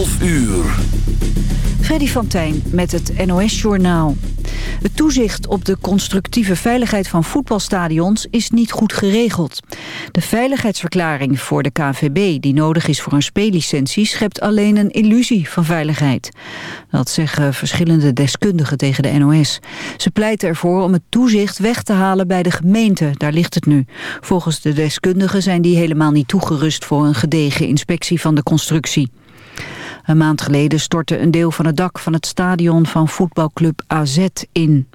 12 uur. Freddy van Tijn met het NOS-journaal. Het toezicht op de constructieve veiligheid van voetbalstadions is niet goed geregeld. De veiligheidsverklaring voor de KVB die nodig is voor een speellicentie schept alleen een illusie van veiligheid. Dat zeggen verschillende deskundigen tegen de NOS. Ze pleiten ervoor om het toezicht weg te halen bij de gemeente, daar ligt het nu. Volgens de deskundigen zijn die helemaal niet toegerust voor een gedegen inspectie van de constructie. Een maand geleden stortte een deel van het dak van het stadion van voetbalclub AZ in.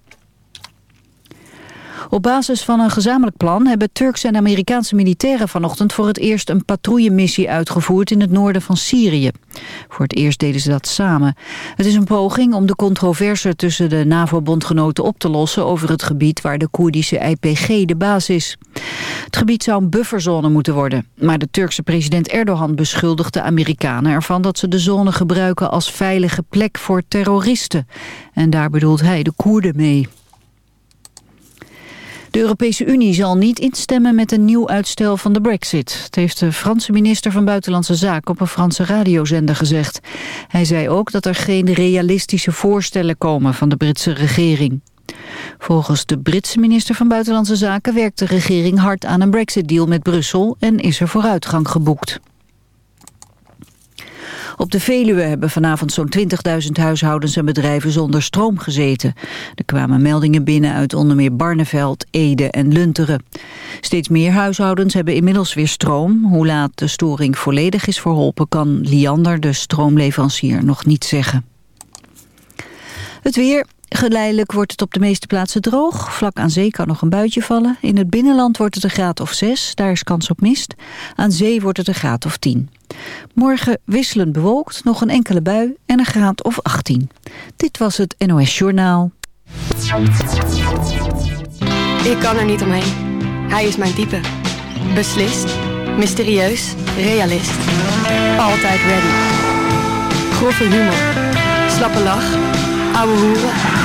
Op basis van een gezamenlijk plan hebben Turkse en Amerikaanse militairen vanochtend voor het eerst een patrouillemissie uitgevoerd in het noorden van Syrië. Voor het eerst deden ze dat samen. Het is een poging om de controverse tussen de NAVO-bondgenoten op te lossen over het gebied waar de Koerdische IPG de baas is. Het gebied zou een bufferzone moeten worden, maar de Turkse president Erdogan beschuldigt de Amerikanen ervan dat ze de zone gebruiken als veilige plek voor terroristen. En daar bedoelt hij de Koerden mee. De Europese Unie zal niet instemmen met een nieuw uitstel van de brexit. Het heeft de Franse minister van Buitenlandse Zaken op een Franse radiozender gezegd. Hij zei ook dat er geen realistische voorstellen komen van de Britse regering. Volgens de Britse minister van Buitenlandse Zaken werkt de regering hard aan een brexit-deal met Brussel en is er vooruitgang geboekt. Op de Veluwe hebben vanavond zo'n 20.000 huishoudens en bedrijven zonder stroom gezeten. Er kwamen meldingen binnen uit onder meer Barneveld, Ede en Lunteren. Steeds meer huishoudens hebben inmiddels weer stroom. Hoe laat de storing volledig is verholpen kan Liander, de stroomleverancier, nog niet zeggen. Het weer, Geleidelijk wordt het op de meeste plaatsen droog. Vlak aan zee kan nog een buitje vallen. In het binnenland wordt het een graad of 6, daar is kans op mist. Aan zee wordt het een graad of 10. Morgen wisselend bewolkt, nog een enkele bui en een graad of 18. Dit was het NOS Journaal. Ik kan er niet omheen. Hij is mijn type. Beslist, mysterieus, realist. Altijd ready. Grove humor. Slappe lach. Ouwe hoeren.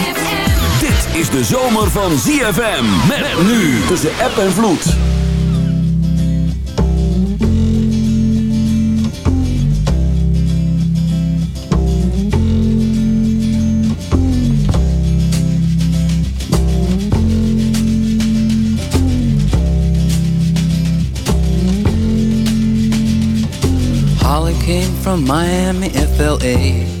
Is de zomer van ZFM. Met nu tussen app en vloed. Holly came from Miami, FLA.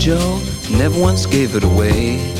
Joe never once gave it away.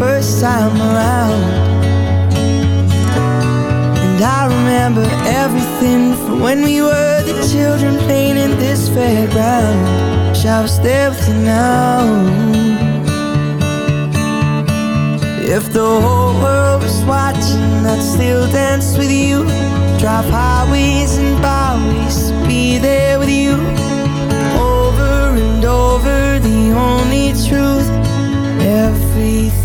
first time around. And I remember everything from when we were the children playing in this fairground. Shall I stay with you now? If the whole world was watching, I'd still dance with you. Drive highways and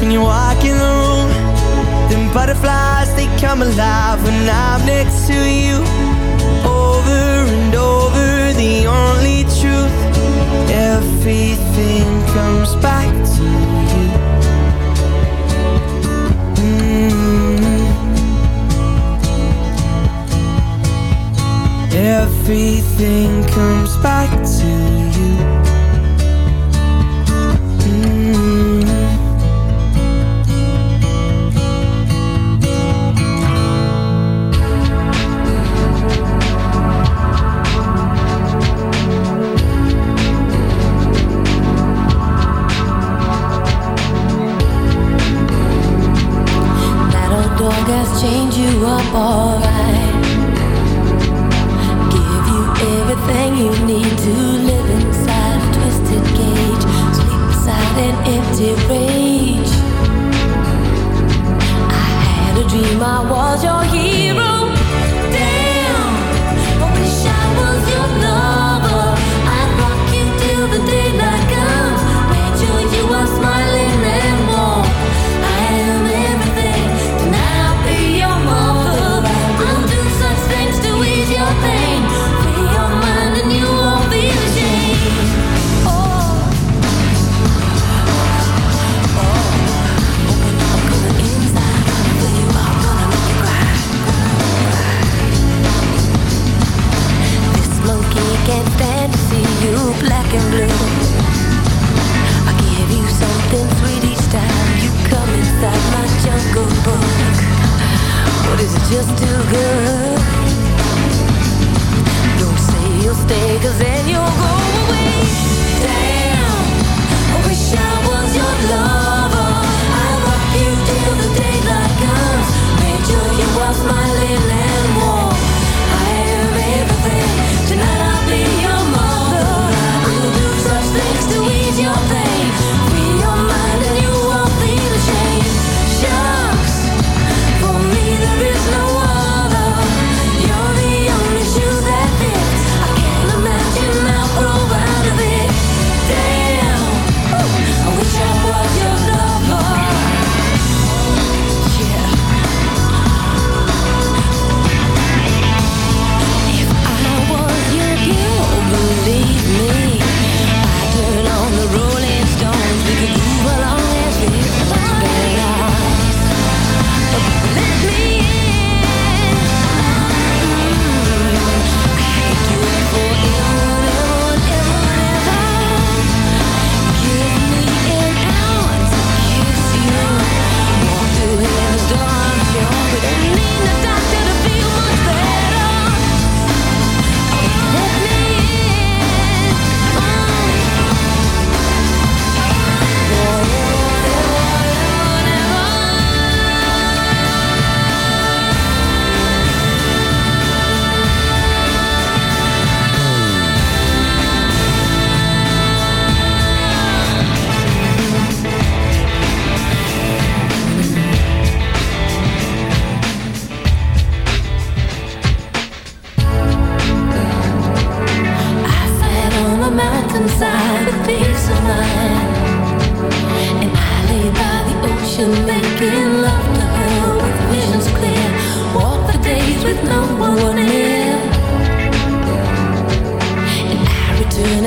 when you walk in the room. Them butterflies, they come alive when I'm next to you.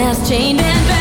As chained and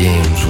games.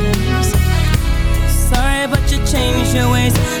change your ways.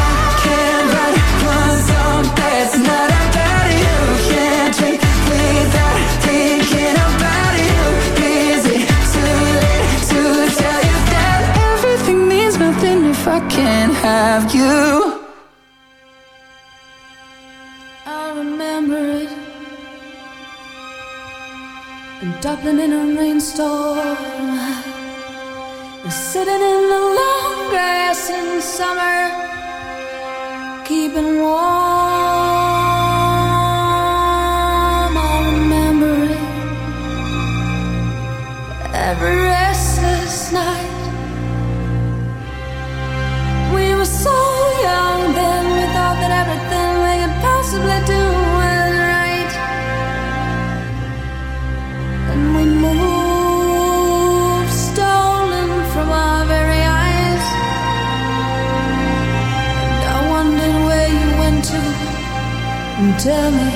I can't have you. I remember it. In Dublin in a rainstorm. Sitting in the long grass in summer. Keeping warm. I remember it. Every tell me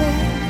say